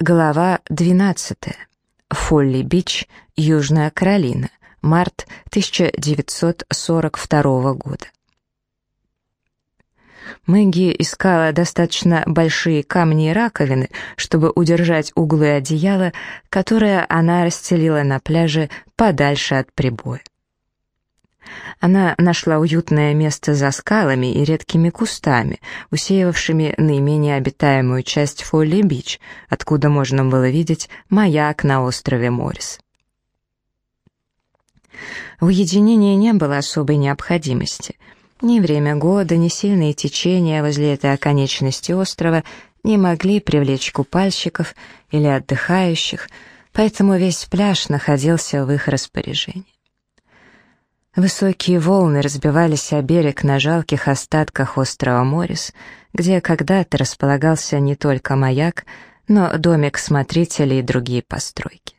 Глава 12. Фолли-Бич, Южная Каролина. Март 1942 года. Мэгги искала достаточно большие камни и раковины, чтобы удержать углы одеяла, которое она расстелила на пляже подальше от прибоя. Она нашла уютное место за скалами и редкими кустами, усеивавшими наименее обитаемую часть Фолли-Бич, откуда можно было видеть маяк на острове Моррис. В уединении не было особой необходимости. Ни время года, ни сильные течения возле этой оконечности острова не могли привлечь купальщиков или отдыхающих, поэтому весь пляж находился в их распоряжении. Высокие волны разбивались о берег на жалких остатках острова Морис, где когда-то располагался не только маяк, но домик смотрителей и другие постройки.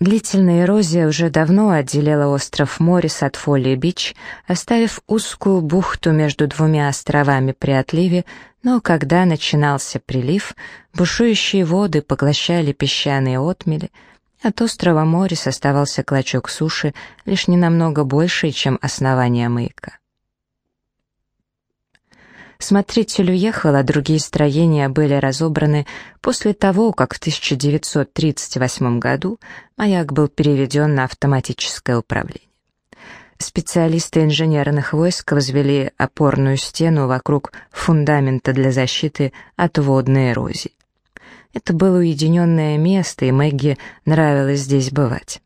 Длительная эрозия уже давно отделила остров Морис от Фолли-Бич, оставив узкую бухту между двумя островами при отливе, но когда начинался прилив, бушующие воды поглощали песчаные отмели — от острова Морис оставался клочок суши, лишь ненамного больше, чем основание маяка. Смотритель уехал, а другие строения были разобраны после того, как в 1938 году маяк был переведен на автоматическое управление. Специалисты инженерных войск возвели опорную стену вокруг фундамента для защиты от водной эрозии. Это было уединенное место, и Мэгги нравилось здесь бывать.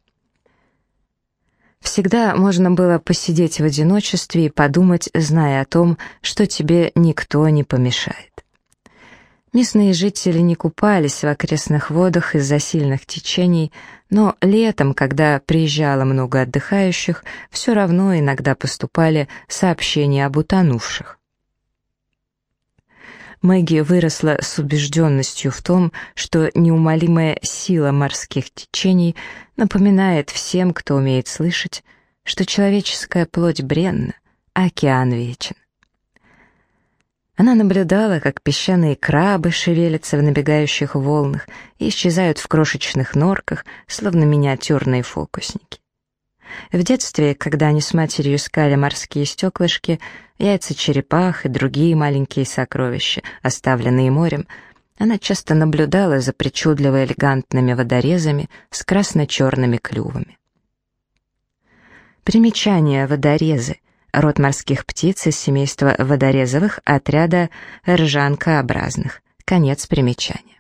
Всегда можно было посидеть в одиночестве и подумать, зная о том, что тебе никто не помешает. Местные жители не купались в окрестных водах из-за сильных течений, но летом, когда приезжало много отдыхающих, все равно иногда поступали сообщения об утонувших. Мэгги выросла с убежденностью в том, что неумолимая сила морских течений напоминает всем, кто умеет слышать, что человеческая плоть бренна, а океан вечен. Она наблюдала, как песчаные крабы шевелятся в набегающих волнах и исчезают в крошечных норках, словно миниатюрные фокусники. В детстве, когда они с матерью искали морские стеклышки, яйца черепах и другие маленькие сокровища, оставленные морем, она часто наблюдала за причудливо элегантными водорезами с красно-черными клювами. Примечание водорезы — род морских птиц из семейства водорезовых отряда ржанкообразных. Конец примечания.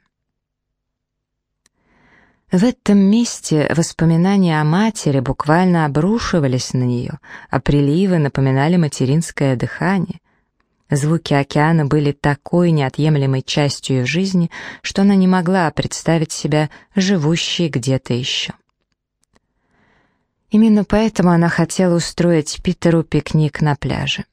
В этом месте воспоминания о матери буквально обрушивались на нее, а приливы напоминали материнское дыхание. Звуки океана были такой неотъемлемой частью ее жизни, что она не могла представить себя живущей где-то еще. Именно поэтому она хотела устроить Питеру пикник на пляже.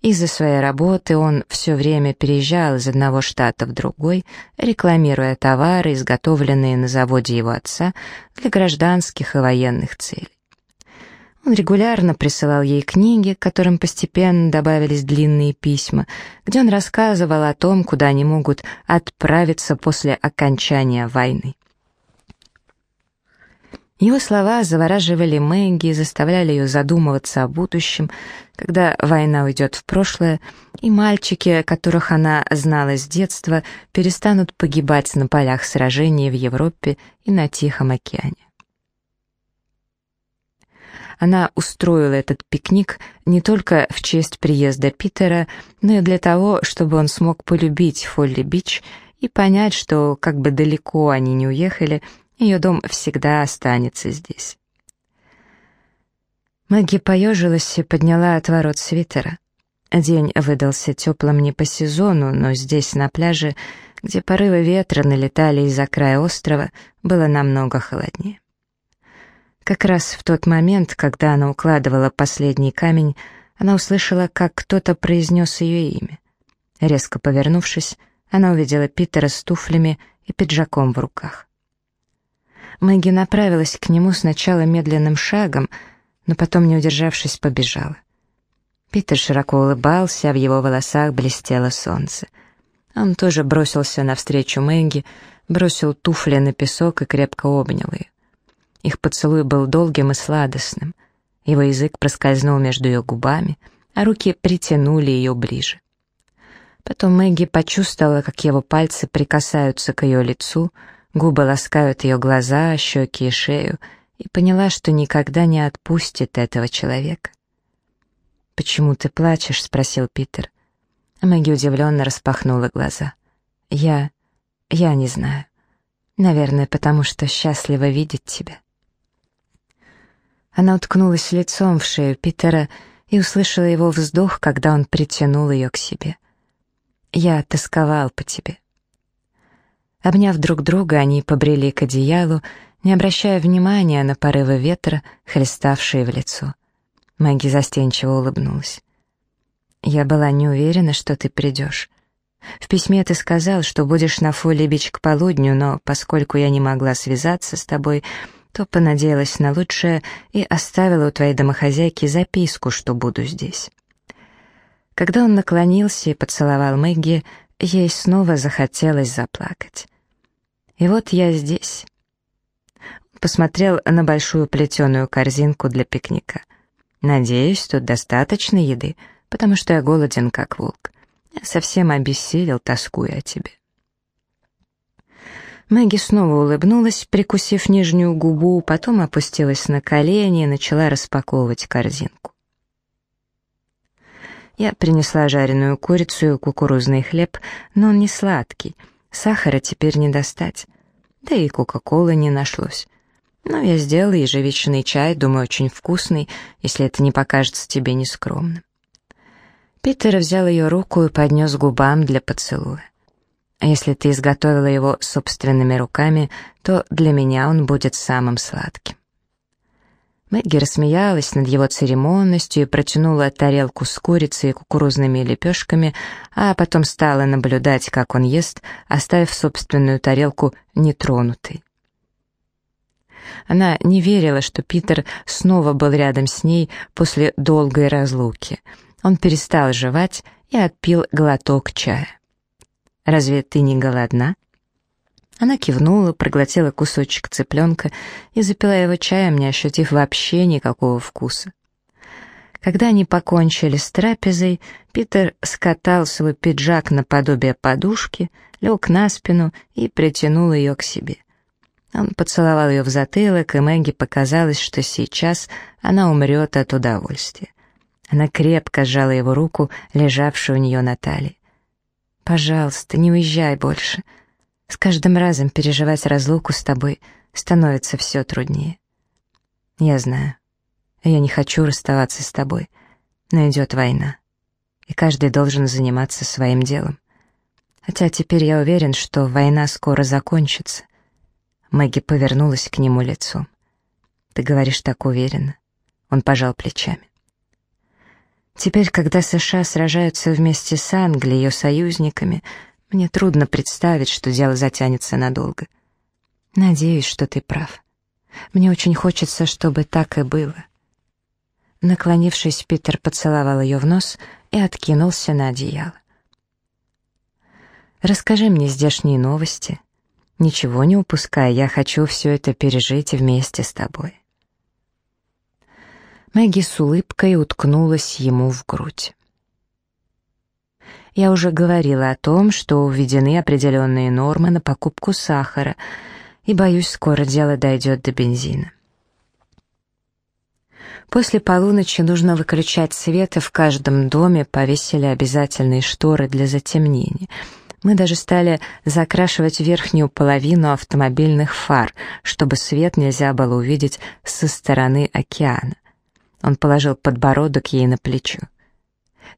Из-за своей работы он все время переезжал из одного штата в другой, рекламируя товары, изготовленные на заводе его отца для гражданских и военных целей. Он регулярно присылал ей книги, к которым постепенно добавились длинные письма, где он рассказывал о том, куда они могут отправиться после окончания войны. Его слова завораживали Мэгги заставляли ее задумываться о будущем, когда война уйдет в прошлое, и мальчики, которых она знала с детства, перестанут погибать на полях сражений в Европе и на Тихом океане. Она устроила этот пикник не только в честь приезда Питера, но и для того, чтобы он смог полюбить Фолли-Бич и понять, что, как бы далеко они не уехали, ее дом всегда останется здесь. Мэгги поежилась и подняла отворот свитера. День выдался теплым не по сезону, но здесь, на пляже, где порывы ветра налетали из-за края острова, было намного холоднее. Как раз в тот момент, когда она укладывала последний камень, она услышала, как кто-то произнес ее имя. Резко повернувшись, она увидела Питера с туфлями и пиджаком в руках. Мэгги направилась к нему сначала медленным шагом, но потом, не удержавшись, побежала. Питер широко улыбался, а в его волосах блестело солнце. Он тоже бросился навстречу Мэгги, бросил туфли на песок и крепко обнял ее. Их поцелуй был долгим и сладостным. Его язык проскользнул между ее губами, а руки притянули ее ближе. Потом Мэгги почувствовала, как его пальцы прикасаются к ее лицу, губы ласкают ее глаза, щеки и шею, и поняла, что никогда не отпустит этого человека. «Почему ты плачешь?» — спросил Питер. Мэгги удивленно распахнула глаза. «Я... я не знаю. Наверное, потому что счастлива видеть тебя». Она уткнулась лицом в шею Питера и услышала его вздох, когда он притянул ее к себе. «Я тосковал по тебе». Обняв друг друга, они побрели к одеялу, не обращая внимания на порывы ветра, хлеставшие в лицо. Мэгги застенчиво улыбнулась. «Я была не уверена, что ты придешь. В письме ты сказал, что будешь на Бич к полудню, но поскольку я не могла связаться с тобой, то понадеялась на лучшее и оставила у твоей домохозяйки записку, что буду здесь». Когда он наклонился и поцеловал Мэгги, ей снова захотелось заплакать. «И вот я здесь». Посмотрел на большую плетеную корзинку для пикника. «Надеюсь, тут достаточно еды, потому что я голоден, как волк. Я совсем обессилел, тоскуя о тебе». Мэгги снова улыбнулась, прикусив нижнюю губу, потом опустилась на колени и начала распаковывать корзинку. Я принесла жареную курицу и кукурузный хлеб, но он не сладкий, сахара теперь не достать, да и кока-колы не нашлось. Но я сделала ежевичный чай, думаю, очень вкусный, если это не покажется тебе нескромным. Питер взял ее руку и поднес губам для поцелуя. А если ты изготовила его собственными руками, то для меня он будет самым сладким. Мэгги рассмеялась над его церемонностью и протянула тарелку с курицей и кукурузными лепешками, а потом стала наблюдать, как он ест, оставив собственную тарелку нетронутой. Она не верила, что Питер снова был рядом с ней после долгой разлуки. Он перестал жевать и отпил глоток чая. Разве ты не голодна?» Она кивнула, проглотила кусочек цыпленка и запила его чаем, не ощутив вообще никакого вкуса. Когда они покончили с трапезой, Питер скатал свой пиджак наподобие подушки, лег на спину и притянул ее к себе. Он поцеловал ее в затылок, и Мэгги показалось, что сейчас она умрет от удовольствия. Она крепко сжала его руку, лежавшую у нее на талии. Пожалуйста, не уезжай больше. С каждым разом переживать разлуку с тобой становится все труднее. Я знаю. Я не хочу расставаться с тобой, но идет война, и каждый должен заниматься своим делом. Хотя теперь я уверен, что война скоро закончится. Мэгги повернулась к нему лицом. «Ты говоришь так уверенно». Он пожал плечами. Теперь, когда США сражаются вместе с Англией, ее союзниками, мне трудно представить, что дело затянется надолго. Надеюсь, что ты прав. Мне очень хочется, чтобы так и было. Наклонившись, Питер поцеловал ее в нос и откинулся на одеяло. «Расскажи мне здешние новости. Ничего не упускай, я хочу все это пережить вместе с тобой». Мэгги с улыбкой уткнулась ему в грудь. Я уже говорила о том, что введены определенные нормы на покупку сахара, и, боюсь, скоро дело дойдет до бензина. После полуночи нужно выключать свет, и в каждом доме повесили обязательные шторы для затемнения. Мы даже стали закрашивать верхнюю половину автомобильных фар, чтобы свет нельзя было увидеть со стороны океана. Он положил подбородок ей на плечо.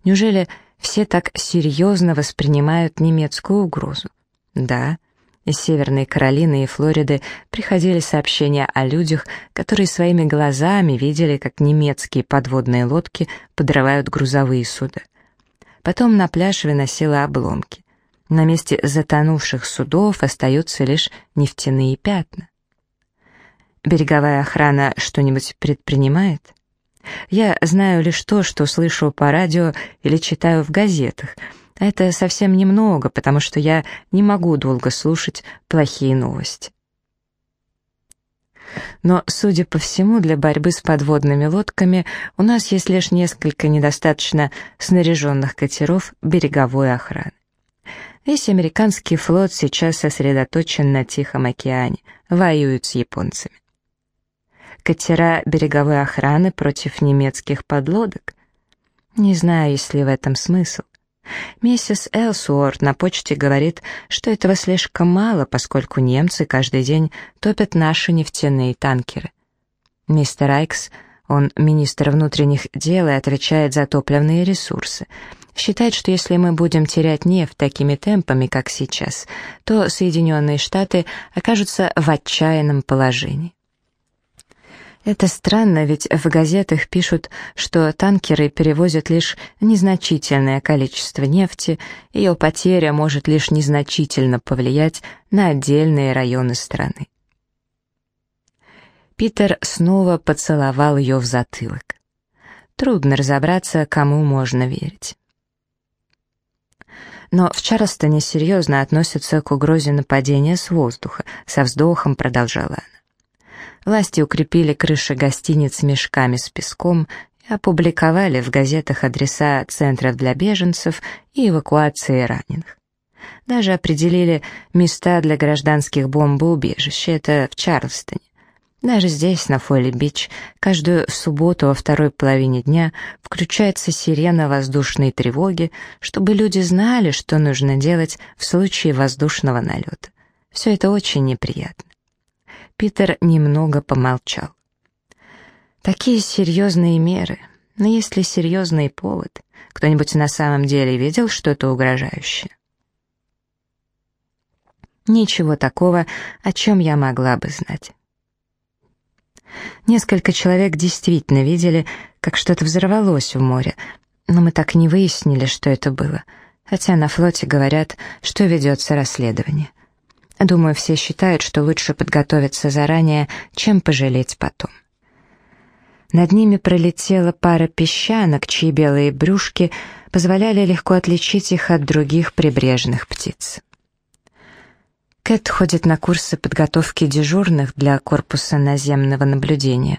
Неужели все так серьезно воспринимают немецкую угрозу? Да, из Северной Каролины и Флориды приходили сообщения о людях, которые своими глазами видели, как немецкие подводные лодки подрывают грузовые суда. Потом на пляж выносило обломки. На месте затонувших судов остаются лишь нефтяные пятна. Береговая охрана что-нибудь предпринимает? Я знаю лишь то, что слышу по радио или читаю в газетах. Это совсем немного, потому что я не могу долго слушать плохие новости. Но, судя по всему, для борьбы с подводными лодками у нас есть лишь несколько недостаточно снаряженных катеров береговой охраны. Весь американский флот сейчас сосредоточен на Тихом океане, воюет с японцами. Катера береговой охраны против немецких подлодок? Не знаю, есть ли в этом смысл. Миссис Элсуорт на почте говорит, что этого слишком мало, поскольку немцы каждый день топят наши нефтяные танкеры. Мистер Айкс, он министр внутренних дел и отвечает за топливные ресурсы, считает, что если мы будем терять нефть такими темпами, как сейчас, то Соединенные Штаты окажутся в отчаянном положении. Это странно, ведь в газетах пишут, что танкеры перевозят лишь незначительное количество нефти, ее потеря может лишь незначительно повлиять на отдельные районы страны. Питер снова поцеловал ее в затылок. Трудно разобраться, кому можно верить. Но в Чарльстоне серьезно относятся к угрозе нападения с воздуха, со вздохом продолжала она. Власти укрепили крыши гостиниц мешками с песком и опубликовали в газетах адреса центров для беженцев и эвакуации раненых. Даже определили места для гражданских бомбоубежищ, это в Чарльстоне. Даже здесь, на Фолли-Бич, каждую субботу во второй половине дня включается сирена воздушной тревоги, чтобы люди знали, что нужно делать в случае воздушного налета. Все это очень неприятно. Питер немного помолчал. Такие серьезные меры, но есть ли серьезный повод? Кто-нибудь на самом деле видел что-то угрожающее? Ничего такого, о чем я могла бы знать. Несколько человек действительно видели, как что-то взорвалось в море, но мы так не выяснили, что это было, хотя на флоте говорят, что ведется расследование. Думаю, все считают, что лучше подготовиться заранее, чем пожалеть потом. Над ними пролетела пара песчанок, чьи белые брюшки позволяли легко отличить их от других прибрежных птиц. Кэт ходит на курсы подготовки дежурных для корпуса наземного наблюдения.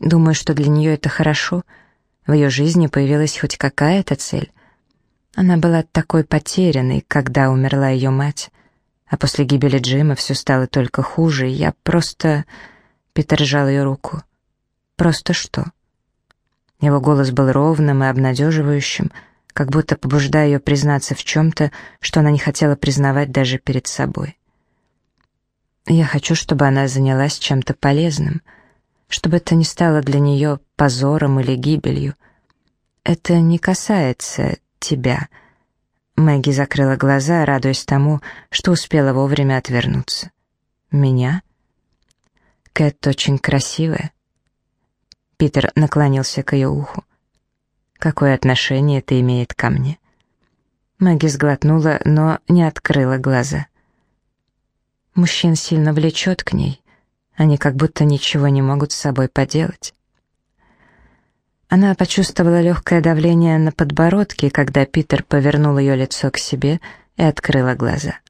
Думаю, что для нее это хорошо. В ее жизни появилась хоть какая-то цель. Она была такой потерянной, когда умерла ее мать. А после гибели Джима все стало только хуже, и я просто... Питер сжал ее руку. «Просто что?» Его голос был ровным и обнадеживающим, как будто побуждая ее признаться в чем-то, что она не хотела признавать даже перед собой. «Я хочу, чтобы она занялась чем-то полезным, чтобы это не стало для нее позором или гибелью. Это не касается тебя», Мэгги закрыла глаза, радуясь тому, что успела вовремя отвернуться. «Меня?» «Кэт очень красивая». Питер наклонился к ее уху. «Какое отношение это имеет ко мне?» Мэгги сглотнула, но не открыла глаза. Мужчин сильно влечет к ней. Они как будто ничего не могут с собой поделать. Она почувствовала легкое давление на подбородке, когда Питер повернул ее лицо к себе и открыла глаза.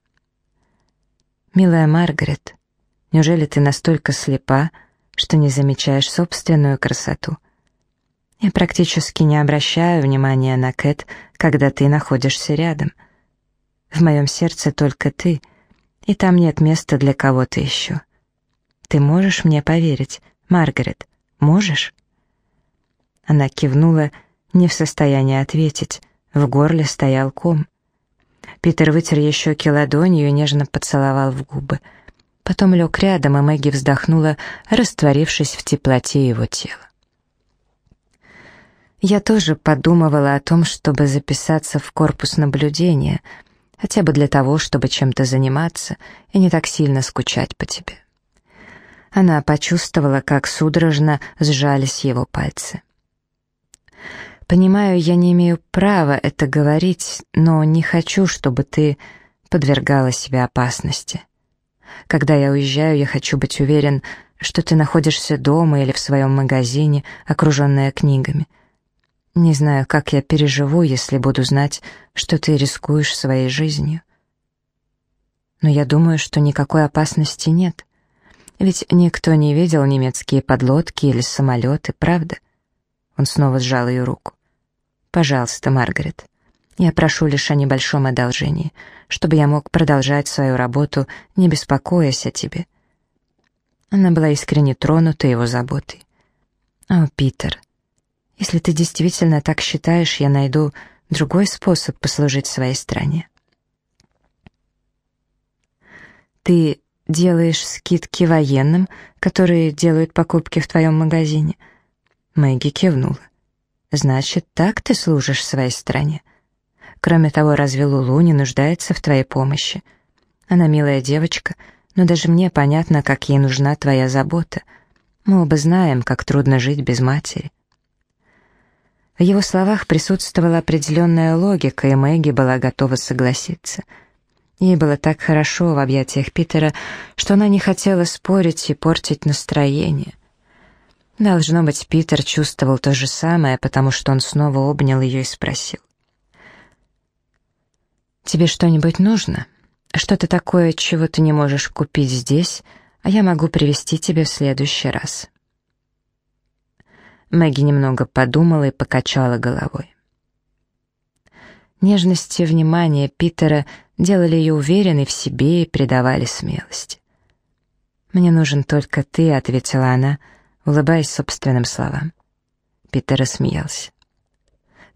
«Милая Маргарет, неужели ты настолько слепа, что не замечаешь собственную красоту? Я практически не обращаю внимания на Кэт, когда ты находишься рядом. В моем сердце только ты, и там нет места для кого-то еще. Ты можешь мне поверить, Маргарет, можешь?» Она кивнула, не в состоянии ответить. В горле стоял ком. Питер вытер ей щеки ладонью и нежно поцеловал в губы. Потом лег рядом, и Мэгги вздохнула, растворившись в теплоте его тела. Я тоже подумывала о том, чтобы записаться в корпус наблюдения, хотя бы для того, чтобы чем-то заниматься и не так сильно скучать по тебе. Она почувствовала, как судорожно сжались его пальцы. Понимаю, я не имею права это говорить, но не хочу, чтобы ты подвергала себя опасности. Когда я уезжаю, я хочу быть уверен, что ты находишься дома или в своем магазине, окруженная книгами. Не знаю, как я переживу, если буду знать, что ты рискуешь своей жизнью. Но я думаю, что никакой опасности нет. Ведь никто не видел немецкие подлодки или самолеты, правда? Он снова сжал ее руку. «Пожалуйста, Маргарет, я прошу лишь о небольшом одолжении, чтобы я мог продолжать свою работу, не беспокоясь о тебе». Она была искренне тронута его заботой. «О, Питер, если ты действительно так считаешь, я найду другой способ послужить своей стране. Ты делаешь скидки военным, которые делают покупки в твоем магазине. Мэгги кивнула. Значит, так ты служишь своей стране. Кроме того, разве Лулу не нуждается в твоей помощи? Она милая девочка, но даже мне понятно, как ей нужна твоя забота. Мы оба знаем, как трудно жить без матери. В его словах присутствовала определенная логика, и Мэгги была готова согласиться. Ей было так хорошо в объятиях Питера, что она не хотела спорить и портить настроение. Должно быть, Питер чувствовал то же самое, потому что он снова обнял ее и спросил. «Тебе что-нибудь нужно? Что-то такое, чего ты не можешь купить здесь, а я могу привезти тебе в следующий раз?» Мэгги немного подумала и покачала головой. Нежность и внимание Питера делали ее уверенной в себе и придавали смелости. «Мне нужен только ты», — ответила она, улыбаясь собственным словам. Питер рассмеялся.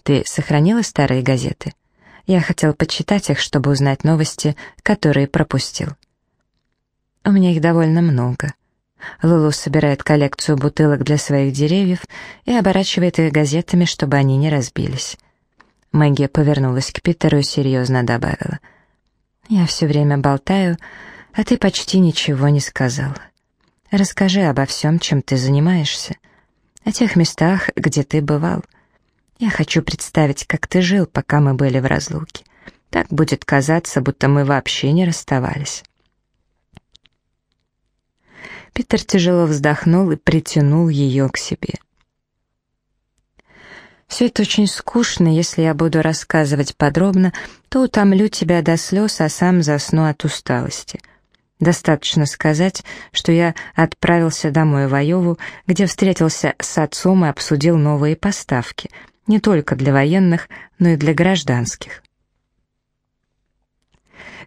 «Ты сохранила старые газеты? Я хотел почитать их, чтобы узнать новости, которые пропустил». «У меня их довольно много. Лулу собирает коллекцию бутылок для своих деревьев и оборачивает их газетами, чтобы они не разбились. Мэгги повернулась к Питеру и серьезно добавила. «Я все время болтаю, а ты почти ничего не сказал. Расскажи обо всем, чем ты занимаешься, о тех местах, где ты бывал. Я хочу представить, как ты жил, пока мы были в разлуке. Так будет казаться, будто мы вообще не расставались». Питер тяжело вздохнул и притянул ее к себе. «Все это очень скучно, если я буду рассказывать подробно, то утомлю тебя до слез, а сам засну от усталости. Достаточно сказать, что я отправился домой в Айову, где встретился с отцом и обсудил новые поставки, не только для военных, но и для гражданских.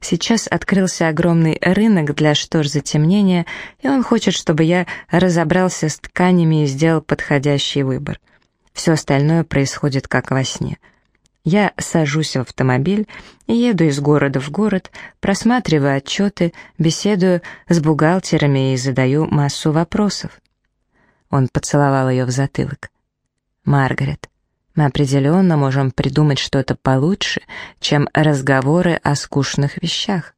Сейчас открылся огромный рынок для штор затемнения, и он хочет, чтобы я разобрался с тканями и сделал подходящий выбор. Все остальное происходит как во сне. Я сажусь в автомобиль и еду из города в город, просматриваю отчеты, беседую с бухгалтерами и задаю массу вопросов. Он поцеловал ее в затылок. «Маргарет, мы определенно можем придумать что-то получше, чем разговоры о скучных вещах.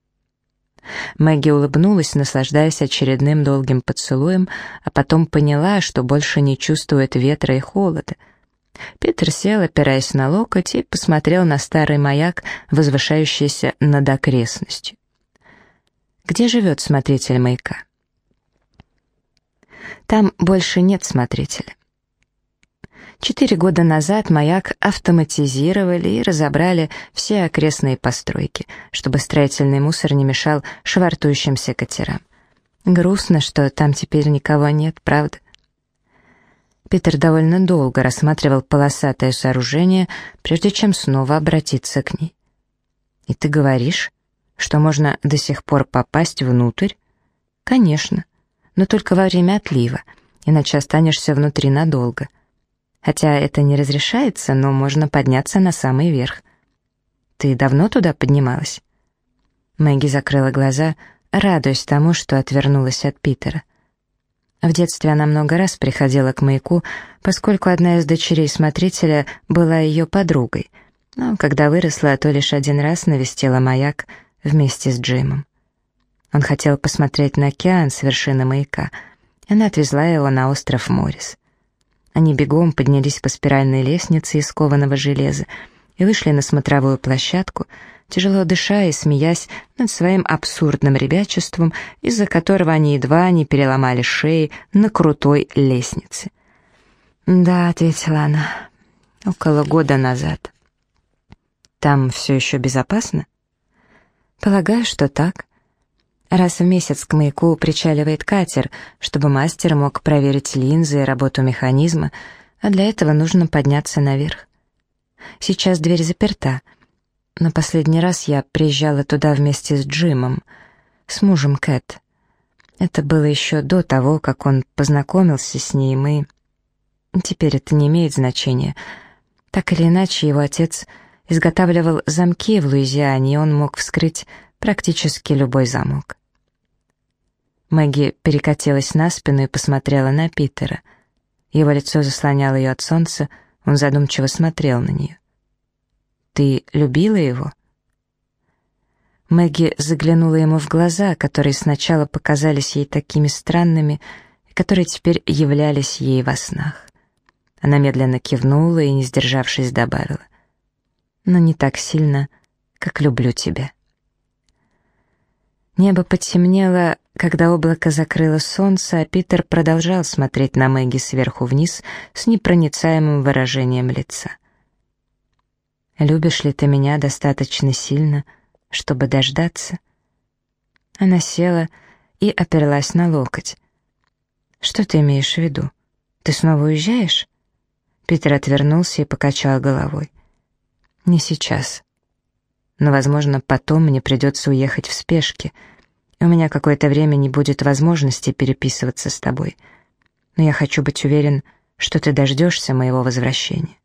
Мэгги улыбнулась, наслаждаясь очередным долгим поцелуем, а потом поняла, что больше не чувствует ветра и холода. Питер сел, опираясь на локоть, и посмотрел на старый маяк, возвышающийся над окрестностью. «Где живет смотритель маяка?» «Там больше нет смотрителя. Четыре года назад маяк автоматизировали и разобрали все окрестные постройки, чтобы строительный мусор не мешал швартующимся катерам. Грустно, что там теперь никого нет, правда? Питер довольно долго рассматривал полосатое сооружение, прежде чем снова обратиться к ней. «И ты говоришь, что можно до сих пор попасть внутрь?» «Конечно, но только во время отлива, иначе останешься внутри надолго. Хотя это не разрешается, но можно подняться на самый верх. Ты давно туда поднималась? Мэгги закрыла глаза, радуясь тому, что отвернулась от Питера. В детстве она много раз приходила к маяку, поскольку одна из дочерей смотрителя была ее подругой, но когда выросла, то лишь один раз навестила маяк вместе с Джимом. Он хотел посмотреть на океан с вершины маяка, и она отвезла его на остров Морис. Они бегом поднялись по спиральной лестнице из кованого железа и вышли на смотровую площадку, тяжело дыша и смеясь над своим абсурдным ребячеством, из-за которого они едва не переломали шеи на крутой лестнице. «Да», — ответила она, — Около года назад. Там все еще безопасно? Полагаю, что так. Раз в месяц к маяку причаливает катер, чтобы мастер мог проверить линзы и работу механизма, а для этого нужно подняться наверх. Сейчас дверь заперта, но последний раз я приезжала туда вместе с Джимом, с мужем Кэт. Это было еще до того, как он познакомился с ней, и. Теперь это не имеет значения. Так или иначе, его отец изготавливал замки в Луизиане, и он мог вскрыть практически любой замок. Мэгги перекатилась на спину и посмотрела на Питера. Его лицо заслоняло ее от солнца, он задумчиво смотрел на нее. «Ты любила его?» Мэгги заглянула ему в глаза, которые сначала показались ей такими странными, которые теперь являлись ей во снах. Она медленно кивнула и, не сдержавшись, добавила. «Но не так сильно, как люблю тебя». Небо потемнело, когда облако закрыло солнце, а Питер продолжал смотреть на Мэгги сверху вниз с непроницаемым выражением лица. «Любишь ли ты меня достаточно сильно, чтобы дождаться?» Она села и оперлась на локоть. «Что ты имеешь в виду? Ты снова уезжаешь?» Питер отвернулся и покачал головой. «Не сейчас. Но, возможно, потом мне придется уехать в спешке. У меня какое-то время не будет возможности переписываться с тобой. Но я хочу быть уверен, что ты дождешься моего возвращения».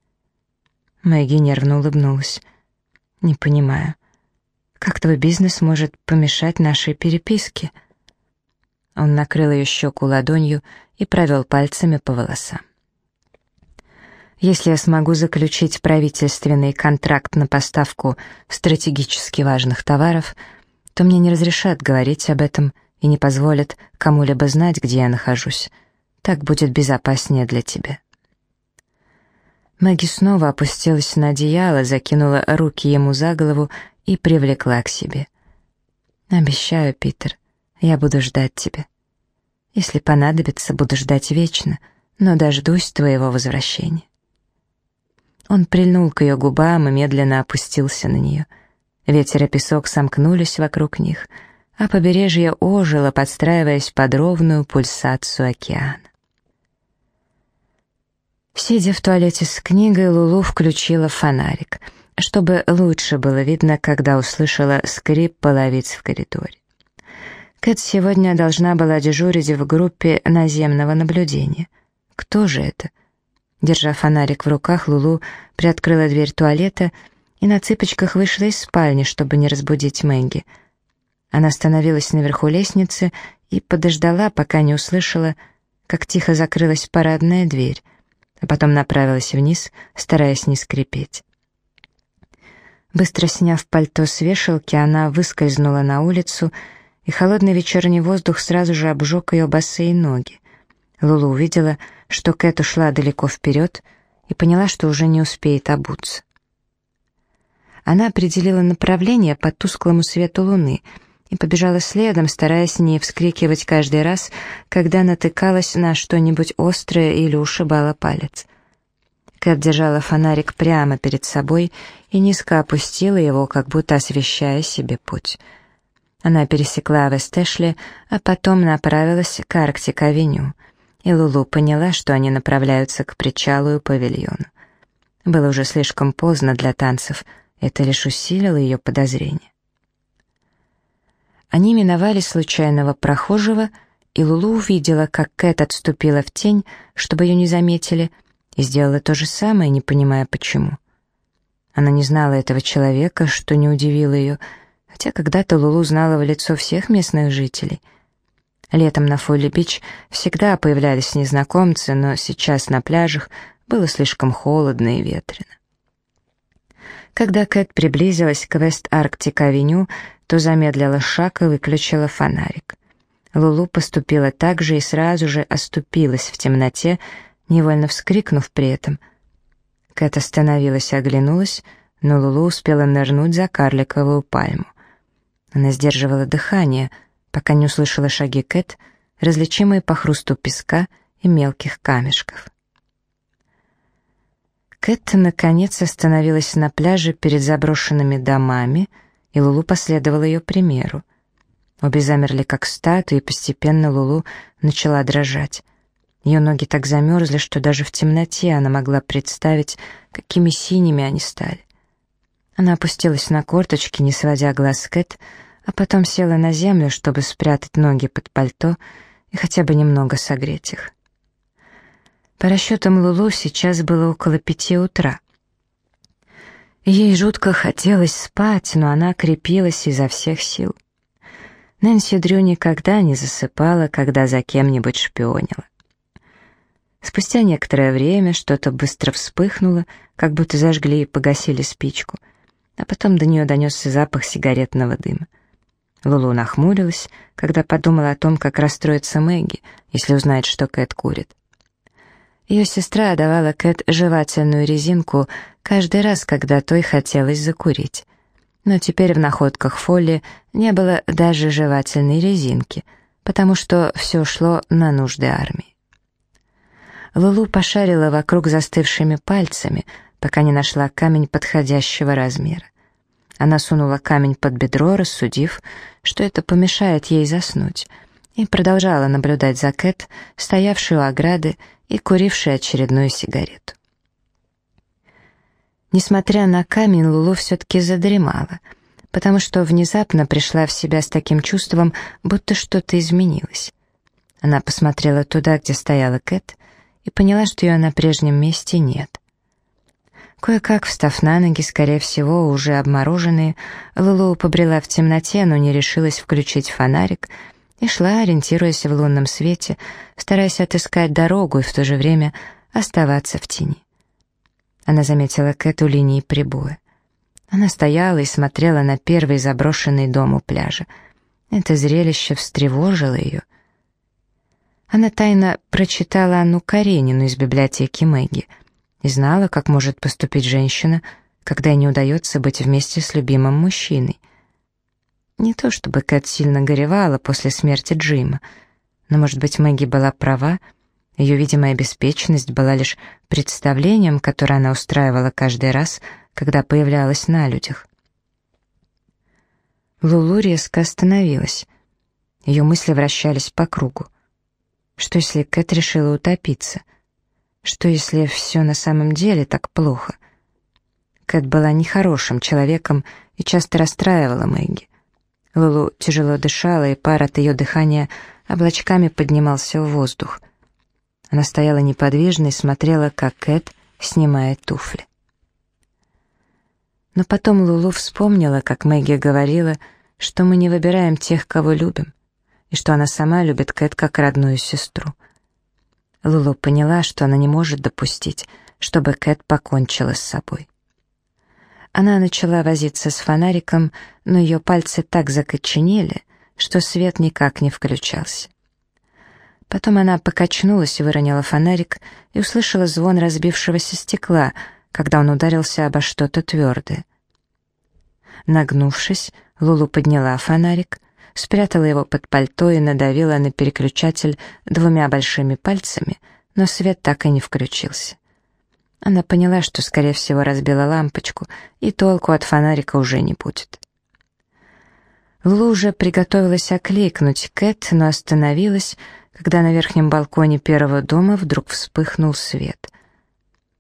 Мэгги нервно улыбнулась. «Не понимаю, как твой бизнес может помешать нашей переписке?» Он накрыл ее щеку ладонью и провел пальцами по волосам. Если я смогу заключить правительственный контракт на поставку стратегически важных товаров, то мне не разрешат говорить об этом и не позволят кому-либо знать, где я нахожусь. Так будет безопаснее для тебя. Мэгги снова опустилась на одеяло, закинула руки ему за голову и привлекла к себе. «Обещаю, Питер, я буду ждать тебя. Если понадобится, буду ждать вечно, но дождусь твоего возвращения». Он прильнул к ее губам и медленно опустился на нее. Ветер и песок сомкнулись вокруг них, а побережье ожило, подстраиваясь под ровную пульсацию океана. Сидя в туалете с книгой, Лулу включила фонарик, чтобы лучше было видно, когда услышала скрип половиц в коридоре. Кэт сегодня должна была дежурить в группе наземного наблюдения. Кто же это? Держа фонарик в руках, Лулу приоткрыла дверь туалета и на цыпочках вышла из спальни, чтобы не разбудить Мэнги. Она остановилась наверху лестницы и подождала, пока не услышала, как тихо закрылась парадная дверь, а потом направилась вниз, стараясь не скрипеть. Быстро сняв пальто с вешалки, она выскользнула на улицу, и холодный вечерний воздух сразу же обжег ее босые ноги. Лула увидела, что Кэт ушла далеко вперед и поняла, что уже не успеет обуться. Она определила направление по тусклому свету луны и побежала следом, стараясь не вскрикивать каждый раз, когда натыкалась на что-нибудь острое или ушибала палец. Кэт держала фонарик прямо перед собой и низко опустила его, как будто освещая себе путь. Она пересекла Вестэшли, а потом направилась к Арктик-авеню — и Лулу поняла, что они направляются к причалу и павильону. Было уже слишком поздно для танцев, это лишь усилило ее подозрение. Они миновали случайного прохожего, и Лулу увидела, как Кэт отступила в тень, чтобы ее не заметили, и сделала то же самое, не понимая почему. Она не знала этого человека, что не удивило ее, хотя когда-то Лулу знала в лицо всех местных жителей — Летом на Фолли-Бич всегда появлялись незнакомцы, но сейчас на пляжах было слишком холодно и ветрено. Когда Кэт приблизилась к Вест-Арктик-авеню, то замедлила шаг и выключила фонарик. Лулу поступила так же и сразу же оступилась в темноте, невольно вскрикнув при этом. Кэт остановилась и оглянулась, но Лулу успела нырнуть за карликовую пальму. Она сдерживала дыхание — пока не услышала шаги Кэт, различимые по хрусту песка и мелких камешков. Кэт, наконец, остановилась на пляже перед заброшенными домами, и Лулу последовала ее примеру. Обе замерли как статуи, и постепенно Лулу начала дрожать. Ее ноги так замерзли, что даже в темноте она могла представить, какими синими они стали. Она опустилась на корточки, не сводя глаз Кэт, а потом села на землю, чтобы спрятать ноги под пальто и хотя бы немного согреть их. По расчетам Лулу сейчас было около пяти утра. Ей жутко хотелось спать, но она крепилась изо всех сил. Нэнси Дрю никогда не засыпала, когда за кем-нибудь шпионила. Спустя некоторое время что-то быстро вспыхнуло, как будто зажгли и погасили спичку, а потом до нее донесся запах сигаретного дыма. Лулу нахмурилась, когда подумала о том, как расстроится Мэгги, если узнает, что Кэт курит. Ее сестра давала Кэт жевательную резинку каждый раз, когда той хотелось закурить. Но теперь в находках Фолли не было даже жевательной резинки, потому что все шло на нужды армии. Лулу пошарила вокруг застывшими пальцами, пока не нашла камень подходящего размера. Она сунула камень под бедро, рассудив, что это помешает ей заснуть, и продолжала наблюдать за Кэт, стоявшую у ограды и курившей очередную сигарету. Несмотря на камень, Лулу все-таки задремала, потому что внезапно пришла в себя с таким чувством, будто что-то изменилось. Она посмотрела туда, где стояла Кэт, и поняла, что ее на прежнем месте нет. Кое-как, встав на ноги, скорее всего, уже обмороженные, Лулу побрела в темноте, но не решилась включить фонарик и шла, ориентируясь в лунном свете, стараясь отыскать дорогу и в то же время оставаться в тени. Она заметила Кэт у линии прибоя. Она стояла и смотрела на первый заброшенный дом у пляжа. Это зрелище встревожило ее. Она тайно прочитала Анну Каренину из библиотеки Мэгги — и знала, как может поступить женщина, когда не удается быть вместе с любимым мужчиной. Не то чтобы Кэт сильно горевала после смерти Джима, но, может быть, Мэгги была права, ее видимая беспечность была лишь представлением, которое она устраивала каждый раз, когда появлялась на людях. Лулу резко остановилась. Ее мысли вращались по кругу. Что если Кэт решила утопиться — что если все на самом деле так плохо? Кэт была нехорошим человеком и часто расстраивала Мэгги. Лулу тяжело дышала, и пар от ее дыхания облачками поднимался в воздух. Она стояла неподвижно и смотрела, как Кэт снимает туфли. Но потом Лулу вспомнила, как Мэгги говорила, что мы не выбираем тех, кого любим, и что она сама любит Кэт как родную сестру. Лулу поняла, что она не может допустить, чтобы Кэт покончила с собой. Она начала возиться с фонариком, но ее пальцы так закоченели, что свет никак не включался. Потом она покачнулась и выронила фонарик и услышала звон разбившегося стекла, когда он ударился обо что-то твердое. Нагнувшись, Лулу подняла фонарик — спрятала его под пальто и надавила на переключатель двумя большими пальцами, но свет так и не включился. Она поняла, что, скорее всего, разбила лампочку, и толку от фонарика уже не будет. Лу уже приготовилась окликнуть Кэт, но остановилась, когда на верхнем балконе первого дома вдруг вспыхнул свет.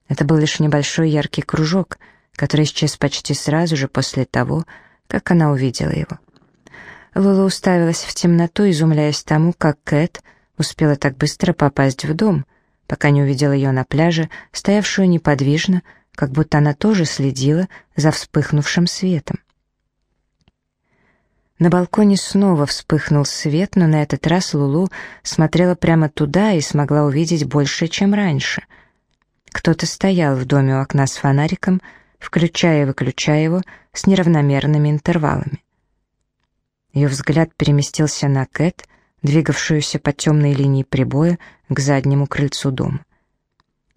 Это был лишь небольшой яркий кружок, который исчез почти сразу же после того, как она увидела его. Лола уставилась в темноту, изумляясь тому, как Кэт успела так быстро попасть в дом, пока не увидела ее на пляже, стоявшую неподвижно, как будто она тоже следила за вспыхнувшим светом. На балконе снова вспыхнул свет, но на этот раз Лулу смотрела прямо туда и смогла увидеть больше, чем раньше. Кто-то стоял в доме у окна с фонариком, включая и выключая его с неравномерными интервалами. Ее взгляд переместился на Кэт, двигавшуюся по темной линии прибоя к заднему крыльцу дома.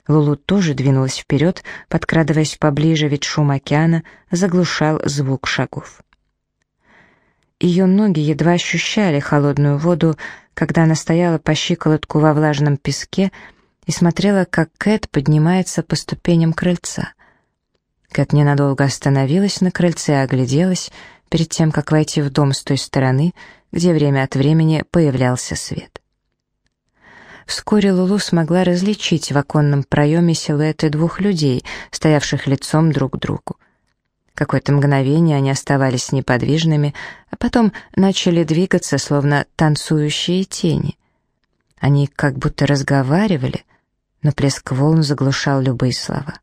Лулу тоже двинулась вперед, подкрадываясь поближе, ведь шум океана заглушал звук шагов. Ее ноги едва ощущали холодную воду, когда она стояла по щиколотку во влажном песке и смотрела, как Кэт поднимается по ступеням крыльца. Кэт ненадолго остановилась на крыльце и огляделась перед тем, как войти в дом с той стороны, где время от времени появлялся свет. Вскоре Лулу смогла различить в оконном проеме силуэты двух людей, стоявших лицом друг к другу. Какое-то мгновение они оставались неподвижными, а потом начали двигаться, словно танцующие тени. Они как будто разговаривали, но плеск волн заглушал любые слова.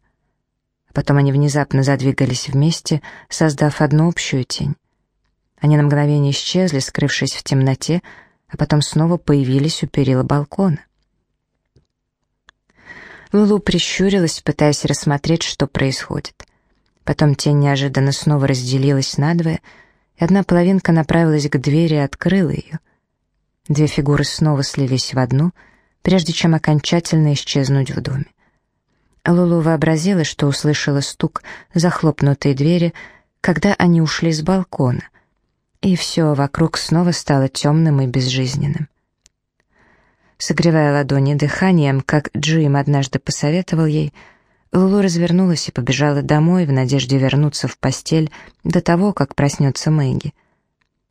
Потом они внезапно задвигались вместе, создав одну общую тень. Они на мгновение исчезли, скрывшись в темноте, а потом снова появились у перила балкона. Лулу прищурилась, пытаясь рассмотреть, что происходит. Потом тень неожиданно снова разделилась надвое, и одна половинка направилась к двери и открыла ее. Две фигуры снова слились в одну, прежде чем окончательно исчезнуть в доме. Лулу вообразила, что услышала стук захлопнутой двери, когда они ушли с балкона, и все вокруг снова стало темным и безжизненным. Согревая ладони дыханием, как Джим однажды посоветовал ей, Лулу развернулась и побежала домой в надежде вернуться в постель до того, как проснется Мэгги.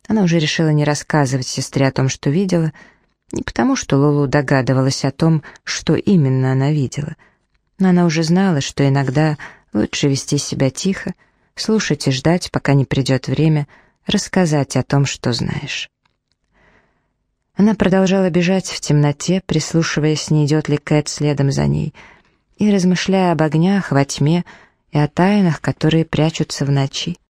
Она уже решила не рассказывать сестре о том, что видела, не потому что Лулу догадывалась о том, что именно она видела, но она уже знала, что иногда лучше вести себя тихо, слушать и ждать, пока не придет время рассказать о том, что знаешь. Она продолжала бежать в темноте, прислушиваясь, не идет ли Кэт следом за ней, и размышляя об огнях во тьме и о тайнах, которые прячутся в ночи.